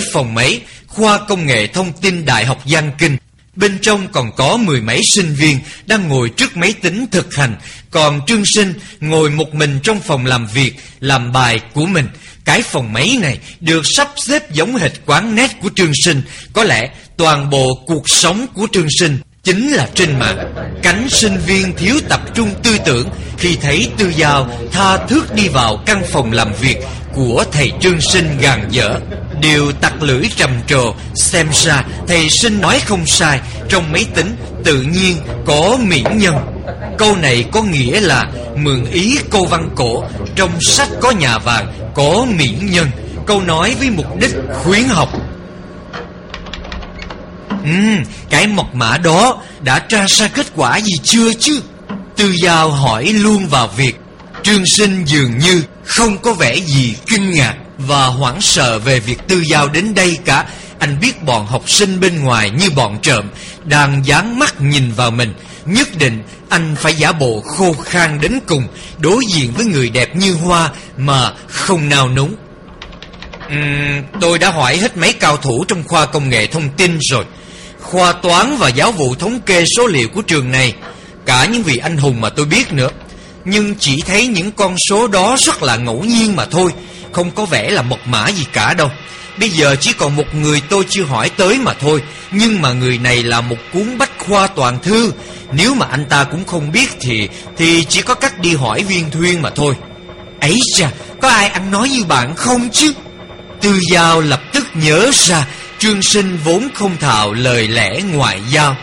tới phòng máy khoa công nghệ thông tin Đại học Giang Kinh. Bên trong còn có mười mấy sinh viên đang ngồi trước máy tính thực hành, còn Trương Sinh ngồi một mình trong phòng làm việc, làm bài của mình. Cái phòng máy này được sắp xếp giống hệt quán nét của Trương Sinh, có lẽ toàn bộ cuộc sống của Trương Sinh chính là trên mạng. Cánh sinh viên thiếu tập trung tư tưởng khi thấy Tư Giao tha thước đi vào căn phòng làm việc của thầy Trương Sinh gàn dở. Đều tặc lưỡi trầm trồ, xem ra thầy Sinh nói không sai, trong máy tính tự nhiên có miễn nhân. Câu này có nghĩa là mượn ý câu văn cổ, trong sách có nhà vàng, có miễn nhân. Câu nói với mục đích khuyến học Ừ, cái mật mã đó đã tra ra kết quả gì chưa chứ? Tư Giao hỏi luôn vào việc. Trương Sinh dường như không có vẻ gì kinh ngạc và hoảng sợ về việc Tư Giao đến đây cả. Anh biết bọn học sinh bên ngoài như bọn trộm đang dán mắt nhìn vào mình. Nhất định anh phải giả bộ khô khan đến cùng đối diện với người đẹp như hoa mà không nào núng. Uhm, tôi đã hỏi hết mấy cao thủ trong khoa công nghệ thông tin rồi khoa toán và giáo vụ thống kê số liệu của trường này, cả những vị anh hùng mà tôi biết nữa. Nhưng chỉ thấy những con số đó rất là ngẫu nhiên mà thôi, không có vẻ là mật mã gì cả đâu. Bây giờ chỉ còn một người tôi chưa hỏi tới mà thôi, nhưng mà người này là một cuốn bách khoa toàn thư. Nếu mà anh ta cũng không biết thì thì chỉ có cách đi hỏi viên thuyên mà thôi. Ấy chà, có ai ăn nói như bạn không chứ? Tư Giao lập tức nhớ ra Trương Sinh vốn không thạo lời lẽ ngoại giao.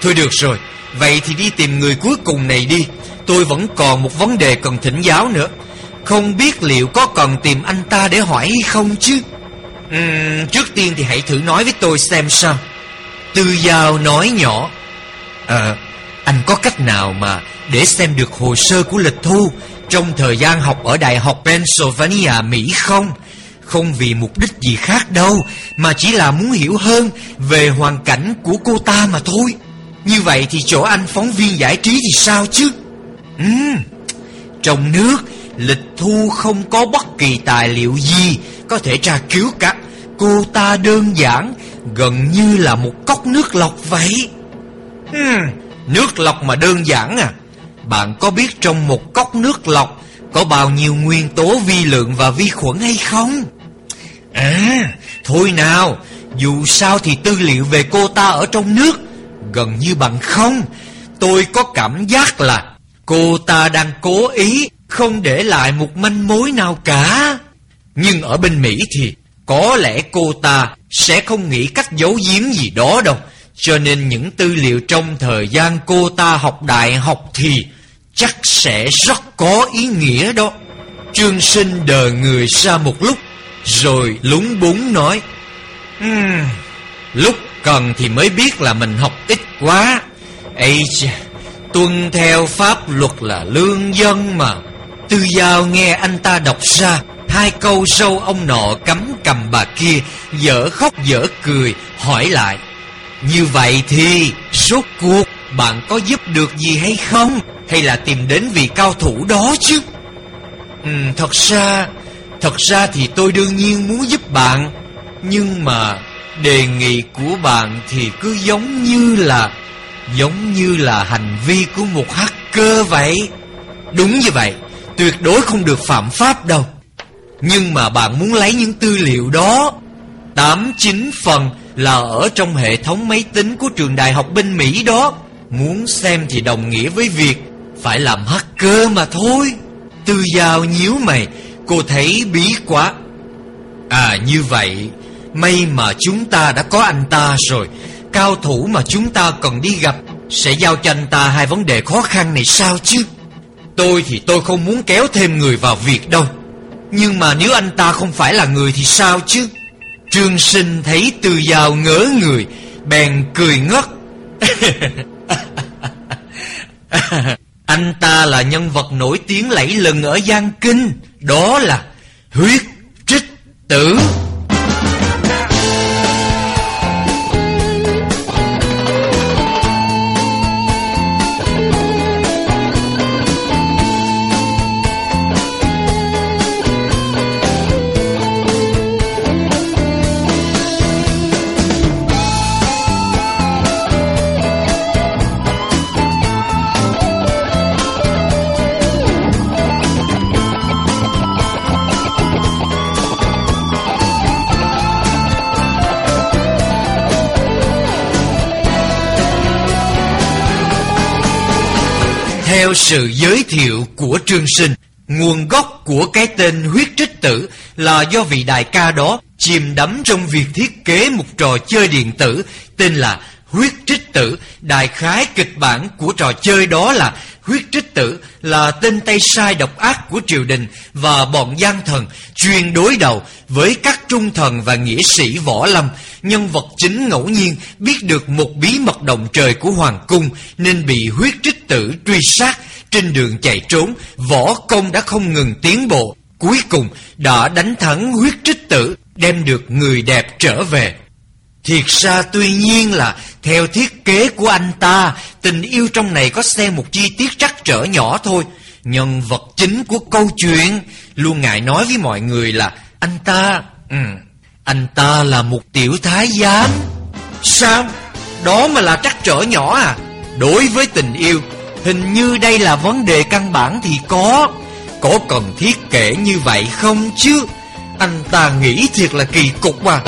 Thôi được rồi Vậy thì đi tìm người cuối cùng này đi. Tôi vẫn còn một vấn đề cần thỉnh giáo nữa. Không biết liệu có cần tìm anh ta để hỏi hay không chứ? Uhm, Trước tiên thì hãy thử nói với tôi xem sao. Tư Giao nói nhỏ Ờ Anh có cách nào mà Để xem được hồ sơ của lịch thu Trong thời gian học ở Đại học Pennsylvania Mỹ không? Không vì mục đích gì khác đâu, Mà chỉ là muốn hiểu hơn Về hoàn cảnh của cô ta mà thôi. Như vậy thì chỗ anh phóng viên giải trí thì sao chứ? Ừm, Trong nước, Lịch thu không có bất kỳ tài liệu gì Có thể tra cứu cả. Cô ta đơn giản, Gần như là một cốc nước lọc vậy. Ừm, Nước lọc mà đơn giản à? Bạn có biết trong một cốc nước lọc có bao nhiêu nguyên tố vi lượng và vi khuẩn hay không? À, thôi nào, dù sao thì tư liệu về cô ta ở trong nước gần như bằng không. Tôi có cảm giác là cô ta đang cố ý không để lại một manh mối nào cả. Nhưng ở bên Mỹ thì có lẽ cô ta sẽ không nghĩ cách giấu giếm gì đó đâu. Cho nên những tư liệu trong thời gian cô ta học đại học thì chắc sẽ rất có ý nghĩa đó. Trương sinh đờ người ra một lúc rồi lúng búng nói um, Lúc cần thì mới biết là mình học ít quá Ây chà Tuân theo pháp luật là lương dân mà Tư Giao nghe anh ta đọc ra Hai câu sâu ông nọ cắm cầm bà kia Dở khóc dở cười Hỏi lại Như vậy thì suốt cuộc bạn có giúp được gì hay không? Hay là tìm đến vị cao thủ đó chứ? Ừ, Thật ra Thật ra thì tôi đương nhiên muốn giúp bạn. Nhưng mà đề nghị của bạn thì cứ giống như là Giống như là hành vi của một hacker vậy. Đúng như vậy Tuyệt đối không được phạm pháp đâu. Nhưng mà bạn muốn lấy những tư liệu đó. Tám chín phần là ở trong hệ thống máy tính của trường đại học bên Mỹ đó. Muốn xem thì đồng nghĩa với việc Phải làm hacker mà thôi. Tư Giao nhíu mày, Cô thấy bí quá. À như vậy, May mà chúng ta đã có anh ta rồi. Cao thủ mà chúng ta cần đi gặp Sẽ giao cho anh ta hai vấn đề khó khăn này sao chứ? Tôi thì tôi không muốn kéo thêm người vào việc đâu. Nhưng mà nếu anh ta không phải là người thì sao chứ? Trương sinh thấy từ giàu ngỡ người, Bèn cười ngất. Anh ta là nhân vật nổi tiếng lẫy lừng ở Giang Kinh, Đó là huyết trích tử. Theo sự giới thiệu của Trương Sinh, nguồn gốc của cái tên huyết trích tử là do vị đại ca đó chìm đắm trong việc thiết kế một trò chơi điện tử tên là huyết trích tử. Đại khái kịch bản của trò chơi đó là huyết trích tử là tên tay sai độc ác của triều đình và bọn gian thần chuyên đối đầu với các trung thần và nghĩa sĩ võ lâm. Nhân vật chính ngẫu nhiên biết được một bí mật động trời của hoàng cung nên bị huyết trích tử truy sát. Trên đường chạy trốn, võ công đã không ngừng tiến bộ. Cuối cùng đã đánh thắng huyết trích tử, đem được người đẹp trở về. Thiệt ra tuy nhiên là theo thiết kế của anh ta, tình yêu trong này có xem một chi tiết trắc trở nhỏ thôi. Nhân vật chính của câu chuyện luôn ngại nói với mọi người là anh ta, ừ, anh ta là một tiểu thái giám. Sao? Đó mà là trắc trở nhỏ à? Đối với tình yêu, hình như đây là vấn đề căn bản thì có. Có cần thiết kể như vậy không chứ? Anh ta nghĩ thiệt là kỳ cục à.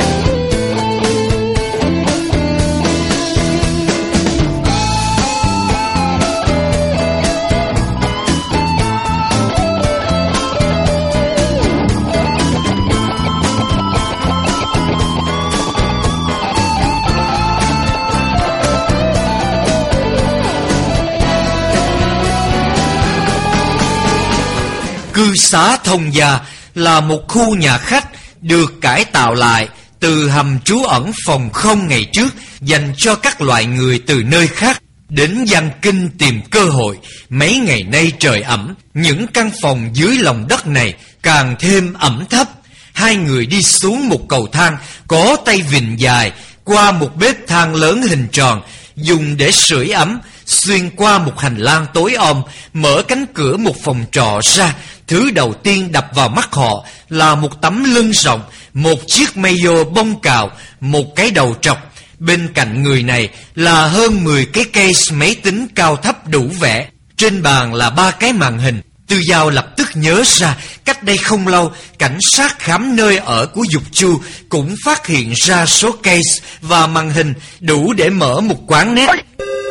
Cư xá Thông Gia là một khu nhà khách được cải tạo lại từ hầm trú ẩn phòng không ngày trước dành cho các loại người từ nơi khác đến Giang Kinh tìm cơ hội. Mấy ngày nay trời ẩm, những căn phòng dưới lòng đất này càng thêm ẩm thấp. Hai người đi xuống một cầu thang có tay vịn dài qua một bếp than lớn hình tròn dùng để sưởi ấm xuyên qua một hành lang tối om mở cánh cửa một phòng trọ ra Thứ đầu tiên đập vào mắt họ là một tấm lưng rộng, một chiếc mayo bông cào, một cái đầu trọc. Bên cạnh người này là hơn 10 cái case máy tính cao thấp đủ vẻ. Trên bàn là ba cái màn hình. Tư Giao lập tức nhớ ra cách đây không lâu cảnh sát khám nơi ở của Dục Chu cũng phát hiện ra số case và màn hình đủ để mở một quán nét.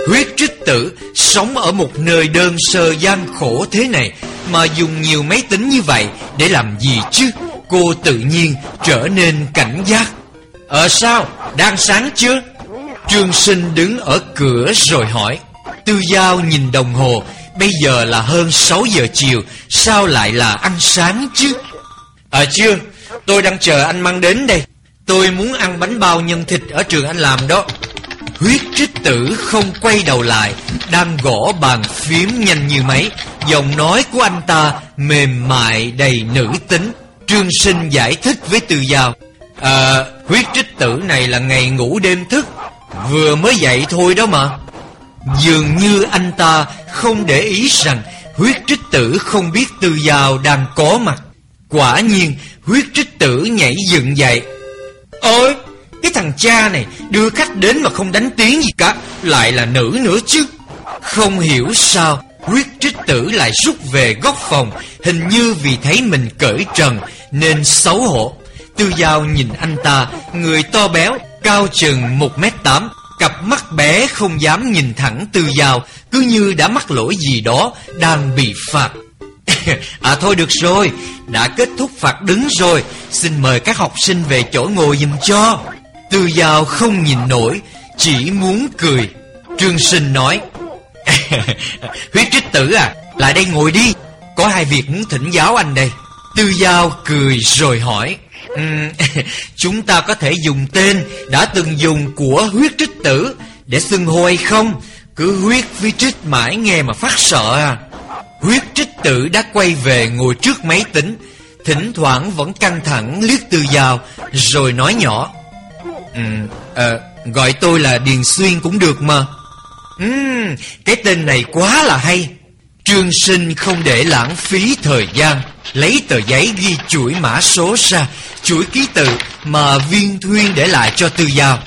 Huyết trích tử sống ở một nơi đơn sơ gian khổ thế này mà dùng nhiều máy tính như vậy để làm gì chứ? Cô tự nhiên trở nên cảnh giác. Ờ sao? Đang sáng chưa? Trương Sinh đứng ở cửa rồi hỏi. Tư Giao nhìn đồng hồ, bây giờ là hơn 6 giờ chiều, sao lại là ăn sáng chứ? Ờ chưa, tôi đang chờ anh mang đến đây. Tôi muốn ăn bánh bao nhân thịt ở trường anh làm đó. Huyết trích tử không quay đầu lại, Đang gõ bàn phím nhanh như máy. Giọng nói của anh ta mềm mại đầy nữ tính. Trương sinh giải thích với từ giao À huyết trích tử này là ngày ngủ đêm thức, Vừa mới dậy thôi đó mà. Dường như anh ta không để ý rằng Huyết trích tử không biết từ giao đang có mặt. Quả nhiên, huyết trích tử nhảy dựng dậy thằng cha này đưa khách đến mà không đánh tiếng gì cả, Lại là nữ nữa chứ. Không hiểu sao, quyết trích tử lại rút về góc phòng, Hình như vì thấy mình cởi trần Nên xấu hổ. Tư Giao nhìn anh ta, Người to béo, Cao chừng 1m8 Cặp mắt bé không dám nhìn thẳng Tư Giao, Cứ như đã mắc lỗi gì đó, Đang bị phạt. À thôi được rồi, Đã kết thúc phạt đứng rồi, Xin mời các học sinh về chỗ ngồi dùm cho. Tư Giao không nhìn nổi Chỉ muốn cười. Trương Sinh nói Huyết trích tử à Lại đây ngồi đi. Có hai việc muốn thỉnh giáo anh đây. Tư Giao cười rồi hỏi um, Chúng ta có thể dùng tên Đã từng dùng của huyết trích tử Để xưng hô hay không? Cứ huyết với trích mãi nghe mà phát sợ à. Huyết trích tử đã quay về ngồi trước máy tính Thỉnh thoảng vẫn căng thẳng liếc Tư Giao Rồi nói nhỏ Ừ, à, gọi tôi là Điền Xuyên cũng được mà. Ừ, cái tên này quá là hay. Trương Sinh không để lãng phí thời gian, lấy tờ giấy ghi chuỗi mã số ra, chuỗi ký tự mà Viên Thuyên để lại cho Tư Giao.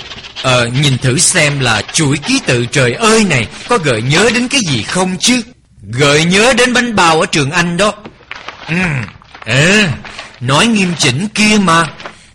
Ờ, nhìn thử xem là chuỗi ký tự trời ơi này có gợi nhớ đến cái gì không chứ? Gợi nhớ đến bánh bao ở trường Anh đó. Ừ, ờ, nói nghiêm chỉnh kia mà.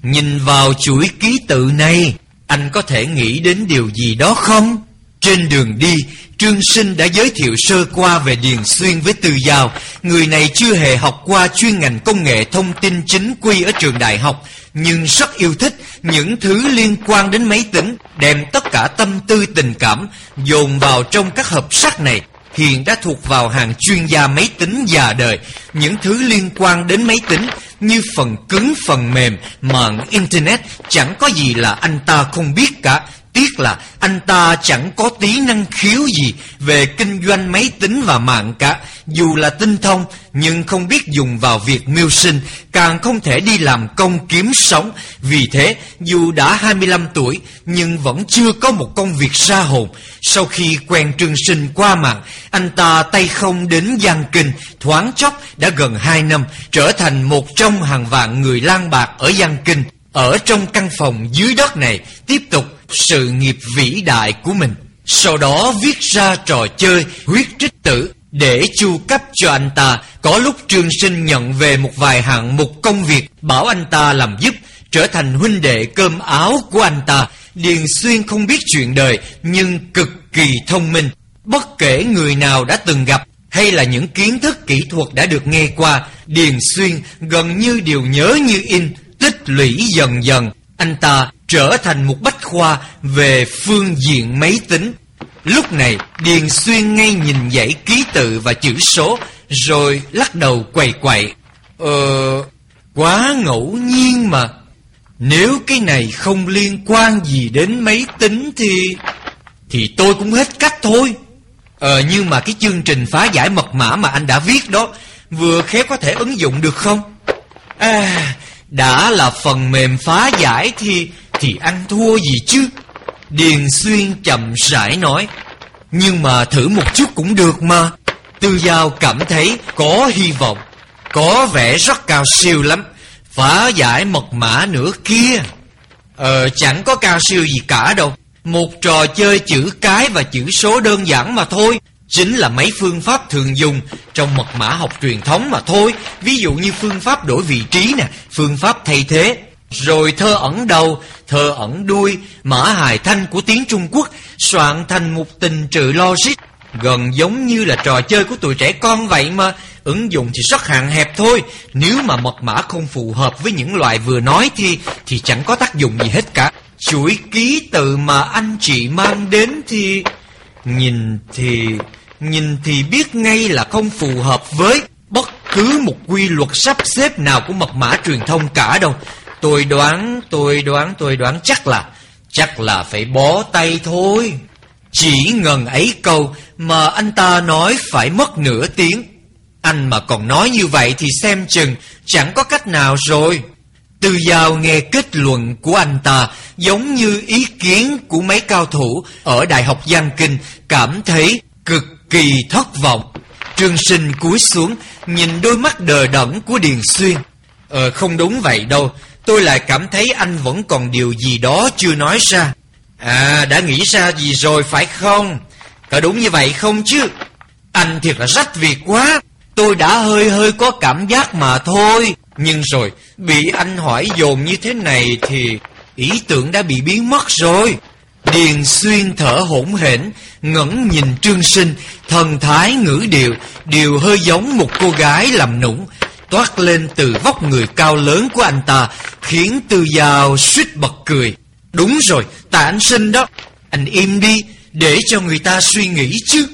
Nhìn vào chuỗi ký tự này Anh có thể nghĩ đến điều gì đó không? Trên đường đi, Trương Sinh đã giới thiệu sơ qua về Điền Xuyên với Từ Giao. Người này chưa hề học qua chuyên ngành công nghệ thông tin chính quy ở trường đại học, nhưng rất yêu thích những thứ liên quan đến máy tính, đem tất cả tâm tư tình cảm dồn vào trong các hộp sắt này. Hiện đã thuộc vào hàng chuyên gia máy tính già đời, những thứ liên quan đến máy tính như phần cứng phần mềm, mạng Internet, chẳng có gì là anh ta không biết cả. Tiếc là anh ta chẳng có tí năng khiếu gì về kinh doanh máy tính và mạng cả. Dù là tinh thông nhưng không biết dùng vào việc mưu sinh, càng không thể đi làm công kiếm sống. Vì thế, dù đã 25 tuổi nhưng vẫn chưa có một công việc xa hồn. Sau khi quen trương sinh qua mạng, anh ta tay không đến Giang Kinh, thoáng chốc đã gần 2 năm, trở thành một trong hàng vạn người lang bạc ở Giang Kinh. Ở trong căn phòng dưới đất này, tiếp tục sự nghiệp vĩ đại của mình. Sau đó viết ra trò chơi huyết trích tử để chu cấp cho anh ta. Có lúc Trương Sinh nhận về một vài hạng mục công việc bảo anh ta làm giúp, trở thành huynh đệ cơm áo của anh ta. Điền Xuyên không biết chuyện đời nhưng cực kỳ thông minh. Bất kể người nào đã từng gặp hay là những kiến thức kỹ thuật đã được nghe qua, Điền Xuyên gần như đều nhớ như in, tích lũy dần dần. Anh ta trở thành một bách khoa về phương diện máy tính. Lúc này, Điền Xuyên ngay nhìn dãy ký tự và chữ số, rồi lắc đầu quầy quậy. Ờ, quá ngẫu nhiên mà. Nếu cái này không liên quan gì đến máy tính thì... Thì tôi cũng hết cách thôi. Ờ, nhưng mà cái chương trình phá giải mật mã mà anh đã viết đó, vừa khéo có thể ứng dụng được không? À, đã là phần mềm phá giải thì thì ăn thua gì chứ? Điền Xuyên chậm rãi nói. Nhưng mà thử một chút cũng được mà. Tư Giao cảm thấy có hy vọng, Có vẻ rất cao siêu lắm. Phá giải mật mã nữa kia. Ờ chẳng có cao siêu gì cả đâu. Một trò chơi chữ cái và chữ số đơn giản mà thôi. Chính là mấy phương pháp thường dùng trong mật mã học truyền thống mà thôi. Ví dụ như phương pháp đổi vị trí nè Phương pháp thay thế. Rồi thơ ẩn đầu, thơ ẩn đuôi, mã hài thanh của tiếng Trung Quốc soạn thành một tình trự logic. Gần giống như là trò chơi của tụi trẻ con vậy mà ứng dụng thì rất hạn hẹp thôi. Nếu mà mật mã không phù hợp với những loại vừa nói thì thì chẳng có tác dụng gì hết cả. Chuỗi ký tự mà anh chị mang đến thì nhìn thì nhìn thì biết ngay là không phù hợp với bất cứ một quy luật sắp xếp nào của mật mã truyền thông cả đâu. Tôi đoán, tôi đoán, tôi đoán chắc là Chắc là phải bó tay thôi. Chỉ ngần ấy câu Mà anh ta nói phải mất nửa tiếng. Anh mà còn nói như vậy Thì xem chừng chẳng có cách nào rồi. Từ Giao nghe kết luận của anh ta Giống như ý kiến của mấy cao thủ Ở Đại học Giang Kinh Cảm thấy cực kỳ thất vọng Trương Sinh cúi xuống Nhìn đôi mắt đờ đẫn của Điền Xuyên Ờ không đúng vậy đâu tôi lại cảm thấy anh vẫn còn điều gì đó chưa nói ra. À, đã nghĩ ra gì rồi phải không? Có đúng như vậy không chứ? Anh thiệt là rách việc quá. Tôi đã hơi hơi có cảm giác mà thôi. Nhưng rồi, bị anh hỏi dồn như thế này thì ý tưởng đã bị biến mất rồi. Điền xuyên thở hổn hển, ngẩng nhìn trương sinh, thần thái ngữ điệu, đều hơi giống một cô gái làm nũng, toát lên từ vóc người cao lớn của anh ta, khiến Tư Giao suýt bật cười. Đúng rồi, tại anh sinh đó. Anh im đi, để cho người ta suy nghĩ chứ.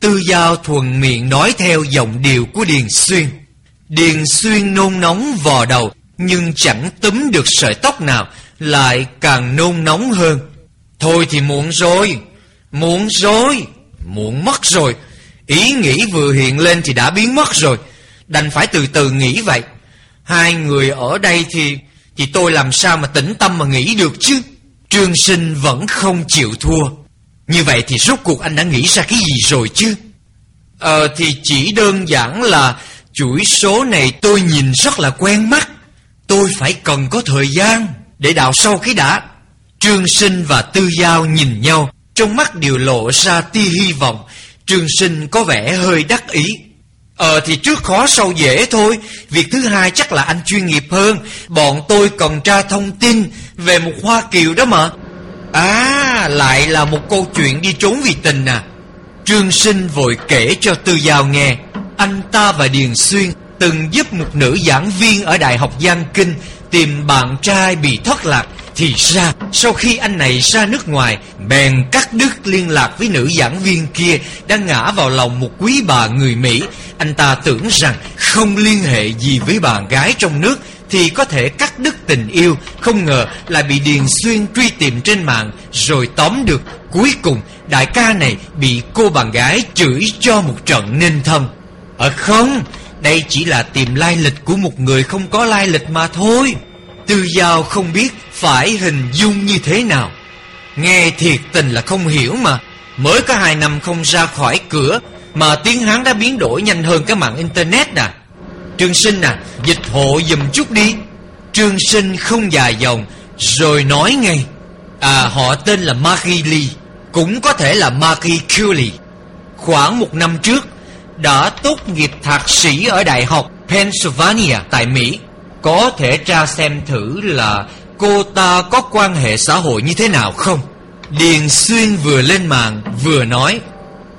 Tư Giao thuần miệng nói theo giọng điệu của Điền Xuyên. Điền Xuyên nôn nóng vò đầu, nhưng chẳng túm được sợi tóc nào, lại càng nôn nóng hơn. Thôi thì muộn rồi, muộn rồi, muộn mất rồi. Ý nghĩ vừa hiện lên thì đã biến mất rồi. Đành phải từ từ nghĩ vậy. Hai người ở đây thì Thì tôi làm sao mà tĩnh tâm mà nghĩ được chứ? Trương sinh vẫn không chịu thua. Như vậy thì rốt cuộc anh đã nghĩ ra cái gì rồi chứ? Ờ thì chỉ đơn giản là Chuỗi số này tôi nhìn rất là quen mắt. Tôi phải cần có thời gian Để đào sâu cái đã. Trương sinh và tư giao nhìn nhau, Trong mắt đều lộ ra tia hy vọng. Trương sinh có vẻ hơi đắc ý. Ờ thì trước khó sau dễ thôi. Việc thứ hai chắc là anh chuyên nghiệp hơn. Bọn tôi cần tra thông tin Về một Hoa Kiều đó mà. À lại là một câu chuyện đi trốn vì tình à. Trương Sinh vội kể cho Tư Giao nghe. Anh ta và Điền Xuyên từng giúp một nữ giảng viên ở Đại học Giang Kinh tìm bạn trai bị thất lạc thì ra, sau khi anh này ra nước ngoài, Bèn cắt đứt liên lạc với nữ giảng viên kia Đang ngã vào lòng một quý bà người Mỹ. Anh ta tưởng rằng không liên hệ gì với bạn gái trong nước Thì có thể cắt đứt tình yêu, Không ngờ lại bị Điền Xuyên truy tìm trên mạng, Rồi tóm được Cuối cùng đại ca này bị cô bạn gái chửi cho một trận nên thân. Ờ không, Đây chỉ là tìm lai lịch của một người không có lai lịch mà thôi. Tư Giao không biết phải hình dung như thế nào. Nghe thiệt tình là không hiểu mà. Mới có hai năm không ra khỏi cửa Mà tiếng Hán đã biến đổi nhanh hơn cái mạng Internet nè. Trương Sinh à Dịch hộ dùm chút đi. Trương Sinh không dài dòng, Rồi nói ngay. À họ tên là Marie Lee, Cũng có thể là Marie Curie Khoảng một năm trước, Đã tốt nghiệp thạc sĩ ở Đại học Pennsylvania tại Mỹ có thể tra xem thử là cô ta có quan hệ xã hội như thế nào không? Điền Xuyên vừa lên mạng, vừa nói,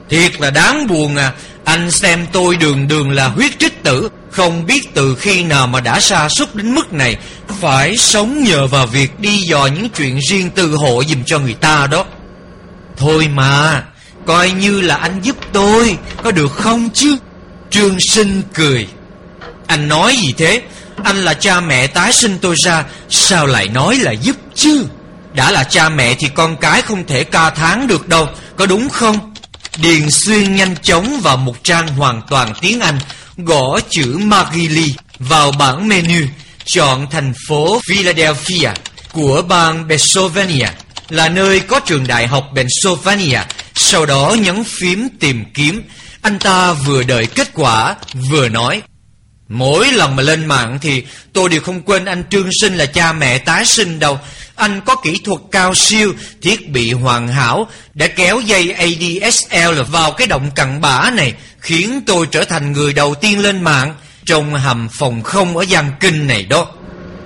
Thiệt là đáng buồn à Anh xem tôi đường đường là huyết trích tử, Không biết từ khi nào mà đã sa sút đến mức này, Phải sống nhờ vào việc đi dò những chuyện riêng tư hộ dùm cho người ta đó. Thôi mà, Coi như là anh giúp tôi, Có được không chứ? Trương Sinh cười. Anh nói gì thế? Anh là cha mẹ tái sinh tôi ra, Sao lại nói là giúp chứ? Đã là cha mẹ thì con cái không thể ca tháng được đâu, Có đúng không? Điền Xuyên nhanh chóng vào một trang hoàn toàn tiếng Anh, Gõ chữ Magili vào bảng menu, Chọn thành phố Philadelphia của bang Pennsylvania, Là nơi có trường đại học Pennsylvania. Sau đó nhấn phím tìm kiếm. Anh ta vừa đợi kết quả, Vừa nói Mỗi lần mà lên mạng thì tôi đều không quên anh Trương Sinh là cha mẹ tái sinh đâu. Anh có kỹ thuật cao siêu, thiết bị hoàn hảo đã kéo dây ADSL vào cái động cặn bã này, khiến tôi trở thành người đầu tiên lên mạng trong hầm phòng không ở Giang Kinh này đó.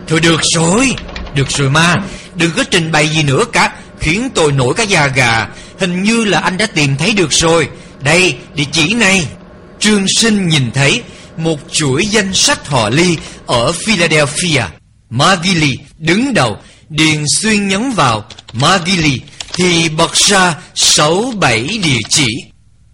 Thôi được rồi, được rồi ma, đừng có trình bày gì nữa cả, khiến tôi nổi cái da gà. Hình như là anh đã tìm thấy được rồi. Đây, địa chỉ này. Trương Sinh nhìn thấy một chuỗi danh sách họ Ly ở Philadelphia. Magili đứng đầu, Điền Xuyên nhấn vào Magili thì bật ra sáu bảy địa chỉ.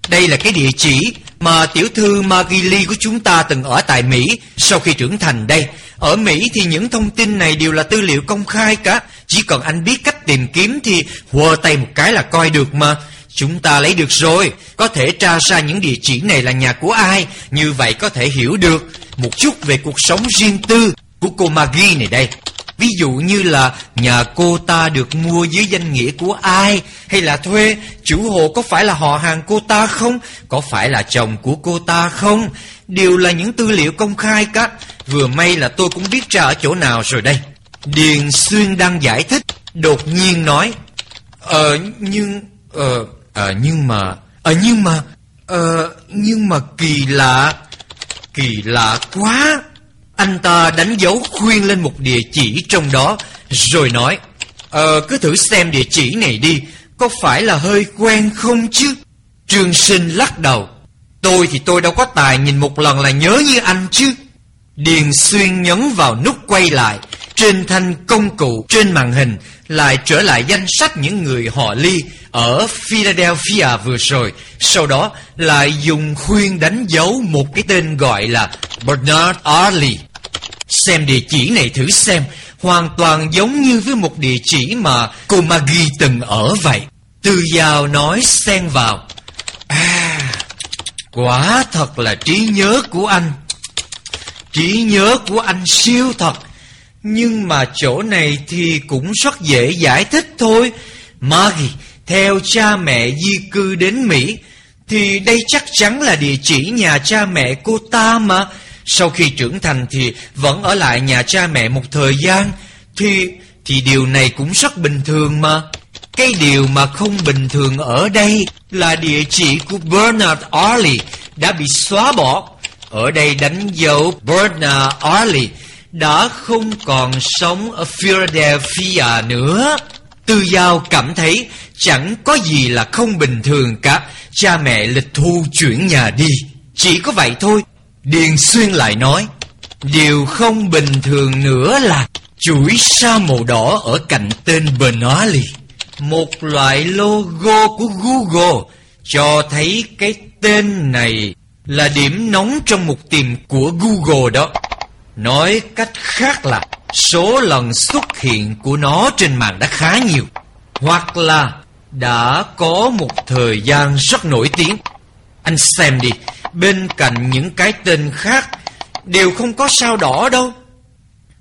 Đây là cái địa chỉ mà tiểu thư Magili của chúng ta từng ở tại Mỹ sau khi trưởng thành đây. Ở Mỹ thì những thông tin này đều là tư liệu công khai cả. Chỉ cần anh biết cách tìm kiếm thì hùa tay một cái là coi được mà. Chúng ta lấy được rồi. Có thể tra ra những địa chỉ này là nhà của ai. Như vậy có thể hiểu được Một chút về cuộc sống riêng tư Của cô Maggie này đây. Ví dụ như là nhà cô ta được mua dưới danh nghĩa của ai, Hay là thuê, Chủ hộ có phải là họ hàng cô ta không? Có phải là chồng của cô ta không? Đều là những tư liệu công khai cả. Vừa may là tôi cũng biết ra ở chỗ nào rồi đây. Điền Xuyên đang giải thích, Đột nhiên nói Ờ nhưng Ờ à nhưng mà à nhưng mà à, nhưng mà kỳ lạ Kỳ lạ quá. Anh ta đánh dấu khuyên lên một địa chỉ trong đó Rồi nói Ờ cứ thử xem địa chỉ này đi Có phải là hơi quen không chứ? Trương Sinh lắc đầu Tôi thì tôi đâu có tài nhìn một lần là nhớ như anh chứ. Điền Xuyên nhấn vào nút quay lại Trên thanh công cụ trên màn hình Lại trở lại danh sách những người họ ly. Ở Philadelphia vừa rồi, Sau đó lại dùng khuyên đánh dấu một cái tên gọi là Bernard Arley Xem địa chỉ này thử xem, Hoàn toàn giống như với một địa chỉ mà cô Maggie từng ở vậy. Từ giàu nói xen vào. À Quả thật là trí nhớ của anh. Trí nhớ của anh siêu thật. Nhưng mà chỗ này thì cũng rất dễ giải thích thôi. Maggie theo cha mẹ di cư đến Mỹ, Thì đây chắc chắn là địa chỉ nhà cha mẹ cô ta mà. Sau khi trưởng thành thì vẫn ở lại nhà cha mẹ một thời gian. Thì thì điều này cũng rất bình thường mà. Cái điều mà không bình thường ở đây Là địa chỉ của Bernard Arley đã bị xóa bỏ. Ở đây đánh dấu Bernard Arley đã không còn sống ở Philadelphia nữa. Tư Giao cảm thấy chẳng có gì là không bình thường cả. Cha mẹ lịch thu chuyển nhà đi. Chỉ có vậy thôi. Điền Xuyên lại nói. Điều không bình thường nữa là chuỗi sa màu đỏ ở cạnh tên Bernali. Một loại logo của Google cho thấy cái tên này là điểm nóng trong mục tìm của Google đó. Nói cách khác là số lần xuất hiện của nó trên mạng đã khá nhiều. Hoặc là đã có một thời gian rất nổi tiếng. Anh xem đi, bên cạnh những cái tên khác đều không có sao đỏ đâu.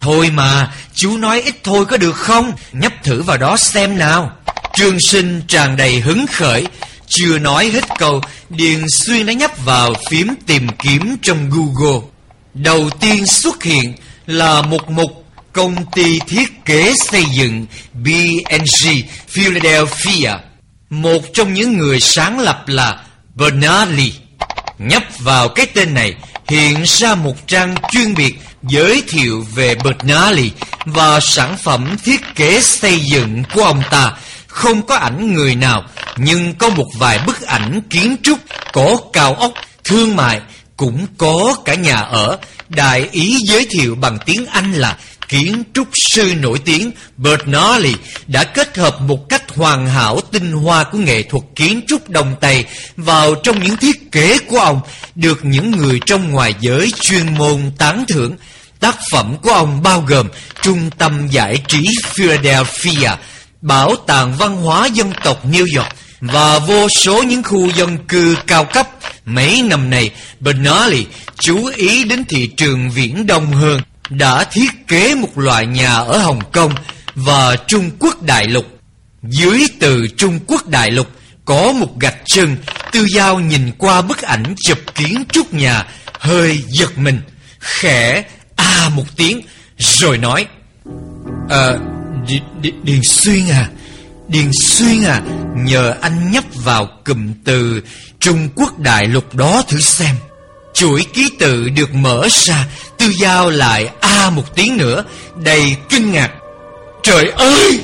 Thôi mà, chú nói ít thôi có được không? Nhấp thử vào đó xem nào. Trương sinh tràn đầy hứng khởi, chưa nói hết câu, Điền Xuyên đã nhấp vào phím tìm kiếm trong Google. Đầu tiên xuất hiện là một mục công ty thiết kế xây dựng BNG Philadelphia. Một trong những người sáng lập là Bernard Lee. Nhấp vào cái tên này hiện ra một trang chuyên biệt giới thiệu về Bernard Lee và sản phẩm thiết kế xây dựng của ông ta. Không có ảnh người nào, nhưng có một vài bức ảnh kiến trúc, có cao ốc, thương mại, cũng có cả nhà ở. Đại ý giới thiệu bằng tiếng Anh là kiến trúc sư nổi tiếng Bernardi đã kết hợp một cách hoàn hảo tinh hoa của nghệ thuật kiến trúc đồng Tây vào trong những thiết kế của ông được những người trong ngoài giới chuyên môn tán thưởng. Tác phẩm của ông bao gồm Trung tâm Giải trí Philadelphia, Bảo tàng Văn hóa Dân tộc New York và vô số những khu dân cư cao cấp. Mấy năm này, Bernardi chú ý đến thị trường viễn đông hơn đã thiết kế một loại nhà ở Hồng Kông và Trung Quốc Đại Lục. Dưới từ Trung Quốc Đại Lục có một gạch chân, Tư Giao nhìn qua bức ảnh chụp kiến trúc nhà, hơi giật mình, khẽ a một tiếng, rồi nói, Ờ, Điền Xuyên à, Điền Xuyên à, nhờ anh nhấp vào cụm từ Trung Quốc Đại Lục đó thử xem. Chuỗi ký tự được mở ra Tư Giao lại a một tiếng nữa, Đầy kinh ngạc. Trời ơi!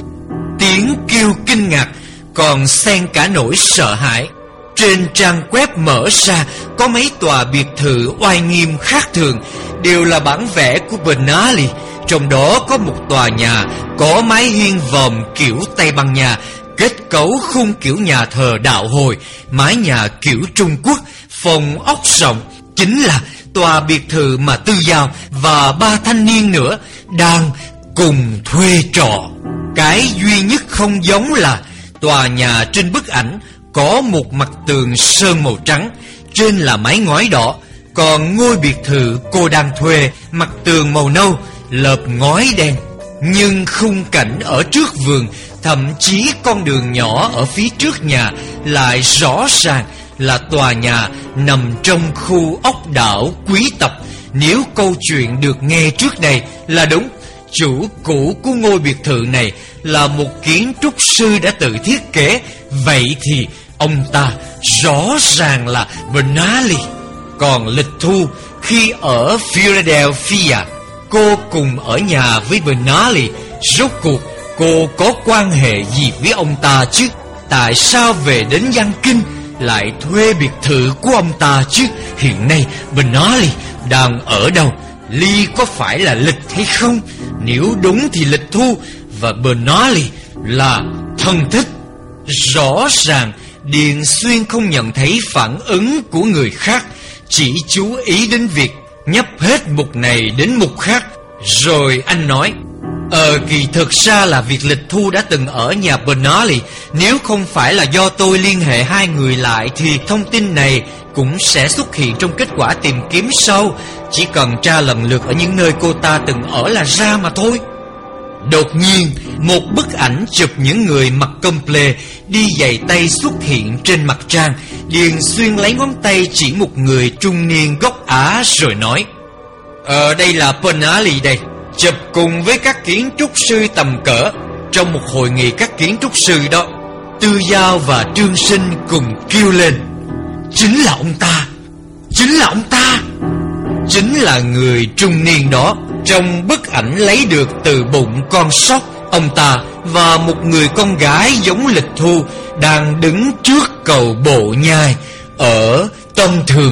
Tiếng kêu kinh ngạc, Còn xen cả nỗi sợ hãi. Trên trang web mở ra, Có mấy tòa biệt thự oai nghiêm khác thường, Đều là bản vẽ của Benali Trong đó có một tòa nhà, Có mái hiên vòm kiểu Tây Ban Nha, Kết cấu khung kiểu nhà thờ đạo hồi, Mái nhà kiểu Trung Quốc, Phòng ốc rộng. Chính là tòa biệt thự mà Tư Giao và ba thanh niên nữa đang cùng thuê trọ. Cái duy nhất không giống là tòa nhà trên bức ảnh có một mặt tường sơn màu trắng, trên là mái ngói đỏ, còn ngôi biệt thự cô đang thuê mặt tường màu nâu, lợp ngói đen. Nhưng khung cảnh ở trước vườn, thậm chí con đường nhỏ ở phía trước nhà lại rõ ràng là tòa nhà nằm trong khu ốc đảo quý tập. Nếu câu chuyện được nghe trước đây là đúng, Chủ cũ của ngôi biệt thự này là một kiến trúc sư đã tự thiết kế. Vậy thì ông ta rõ ràng là Benali Còn lịch thu, khi ở Philadelphia, Cô cùng ở nhà với Benali Rốt cuộc cô có quan hệ gì với ông ta chứ? Tại sao về đến Giang Kinh? Lại thuê biệt thự của ông ta chứ? Hiện nay Benali đang ở đâu? Ly có phải là lịch hay không? Nếu đúng thì lịch thu. Và Benali là thân thích. Rõ ràng, Điền Xuyên không nhận thấy phản ứng của người khác. Chỉ chú ý đến việc nhấp hết mục này đến mục khác. Rồi anh nói Ờ kỳ thực ra là việc lịch thu đã từng ở nhà Bernali Nếu không phải là do tôi liên hệ hai người lại Thì thông tin này cũng sẽ xuất hiện trong kết quả tìm kiếm sau. Chỉ cần tra lần lượt ở những nơi cô ta từng ở là ra mà thôi. Đột nhiên, một bức ảnh chụp những người mặc công comple đi giày tay xuất hiện trên mặt trang. Điền xuyên lấy ngón tay chỉ một người trung niên gốc Á rồi nói Ờ đây là Penali đây chụp cùng với các kiến trúc sư tầm cỡ trong một hội nghị các kiến trúc sư đó. Tư giao và trương sinh cùng kêu lên, chính là ông ta! Chính là ông ta! Chính là người trung niên đó. Trong bức ảnh lấy được từ bụng con sóc, ông ta Và một người con gái giống lịch thu Đang đứng trước cầu bộ nhai Ở Tân Thường.